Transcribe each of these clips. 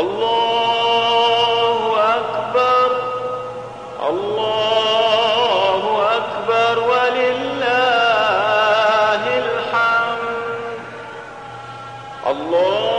الله أكبر. الله أكبر ولله الحمد. الله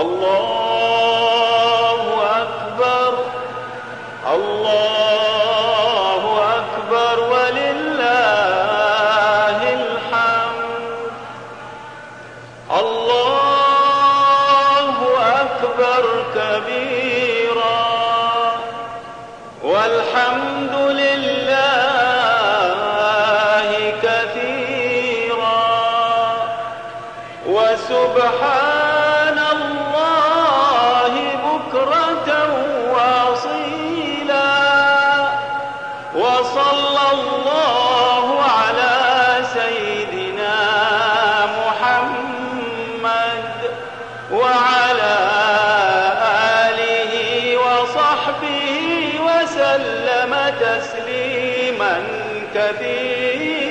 الله أكبر. الله أكبر ولله الحمد. الله أكبر كبيرا. والحمد لله كثيرا. وسبحان وصلى الله على سيدنا محمد وعلى آله وصحبه وسلم تسليما كثيرا